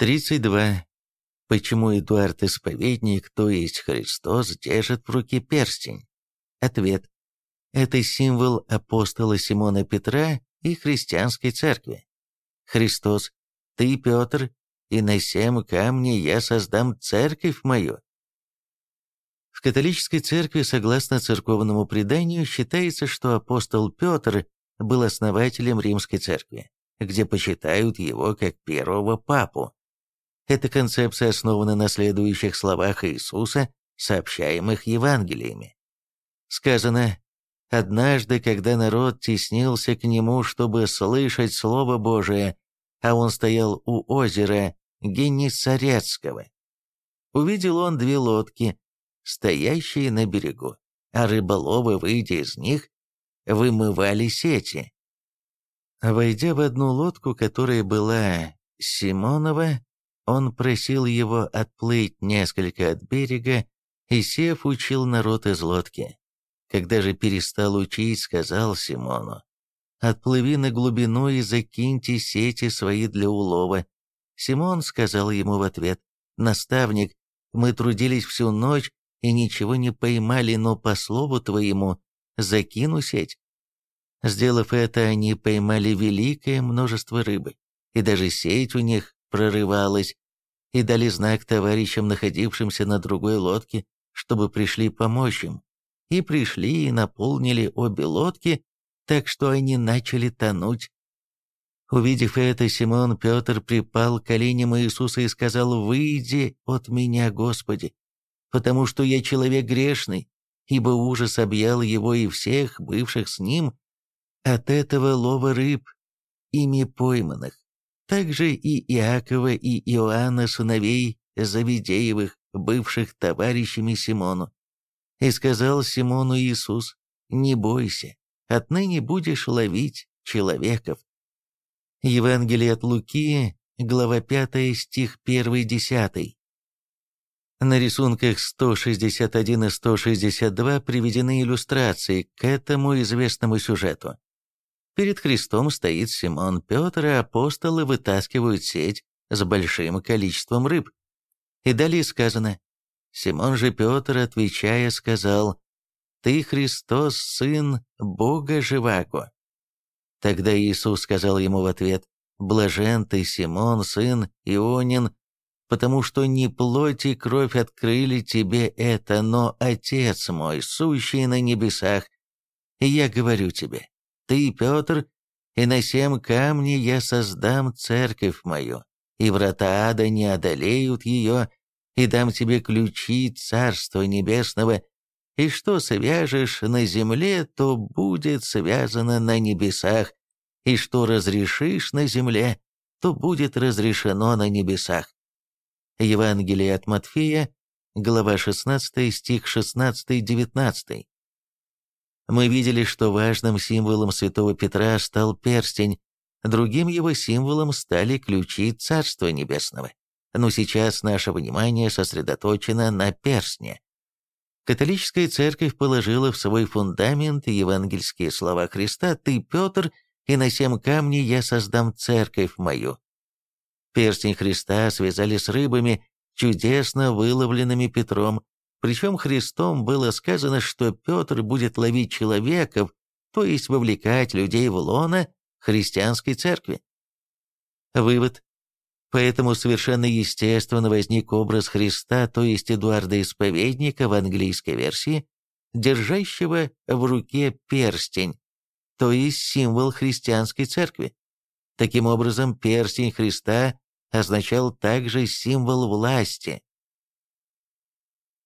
32. Почему Эдуард Исповедник, то есть Христос, держит в руке перстень? Ответ. Это символ апостола Симона Петра и христианской церкви. Христос, ты, Петр, и на семь камней я создам церковь мою. В католической церкви, согласно церковному преданию, считается, что апостол Петр был основателем римской церкви, где почитают его как первого папу. Эта концепция основана на следующих словах Иисуса, сообщаемых Евангелиями. Сказано, «Однажды, когда народ теснился к нему, чтобы слышать Слово Божие, а он стоял у озера Геннисарецкого, увидел он две лодки, стоящие на берегу, а рыболовы, выйдя из них, вымывали сети. Войдя в одну лодку, которая была Симонова, он просил его отплыть несколько от берега, и Сев учил народ из лодки. Когда же перестал учить, сказал Симону, «Отплыви на глубину и закиньте сети свои для улова». Симон сказал ему в ответ, «Наставник, мы трудились всю ночь и ничего не поймали, но по слову твоему закину сеть». Сделав это, они поймали великое множество рыбы, и даже сеть у них прорывалась, и дали знак товарищам, находившимся на другой лодке, чтобы пришли помочь им. И пришли и наполнили обе лодки, так что они начали тонуть. Увидев это, Симон Петр припал к коленям Иисуса и сказал, «Выйди от меня, Господи, потому что я человек грешный, ибо ужас объял его и всех, бывших с ним, от этого лова рыб, ими пойманных, также и Иакова и Иоанна, сыновей Завидеевых, бывших товарищами Симону. И сказал Симону Иисус, «Не бойся, отныне будешь ловить человеков». Евангелие от Луки, глава 5, стих 1-10. На рисунках 161 и 162 приведены иллюстрации к этому известному сюжету. Перед Христом стоит Симон Петр, и апостолы вытаскивают сеть с большим количеством рыб. И далее сказано, Симон же Петр, отвечая, сказал, «Ты, Христос, Сын Бога Живаго». Тогда Иисус сказал ему в ответ, «Блажен ты, Симон, сын Ионин, потому что не плоть и кровь открыли тебе это, но Отец мой, сущий на небесах. И я говорю тебе, ты, Петр, и на семь камней я создам церковь мою, и врата ада не одолеют ее, и дам тебе ключи Царства Небесного, и что свяжешь на земле, то будет связано на небесах, и что разрешишь на земле, то будет разрешено на небесах». Евангелие от Матфея, глава 16, стих 16-19. Мы видели, что важным символом святого Петра стал перстень, другим его символом стали ключи Царства Небесного. Но сейчас наше внимание сосредоточено на перстне. Католическая церковь положила в свой фундамент евангельские слова Христа «Ты, Петр, и на семь камней я создам церковь мою». Перстень Христа связали с рыбами, чудесно выловленными Петром, причем Христом было сказано, что Петр будет ловить человеков, то есть вовлекать людей в лоно христианской церкви. Вывод. Поэтому совершенно естественно возник образ Христа, то есть Эдуарда Исповедника в английской версии, держащего в руке перстень, то есть символ христианской церкви. Таким образом, перстень Христа означал также символ власти,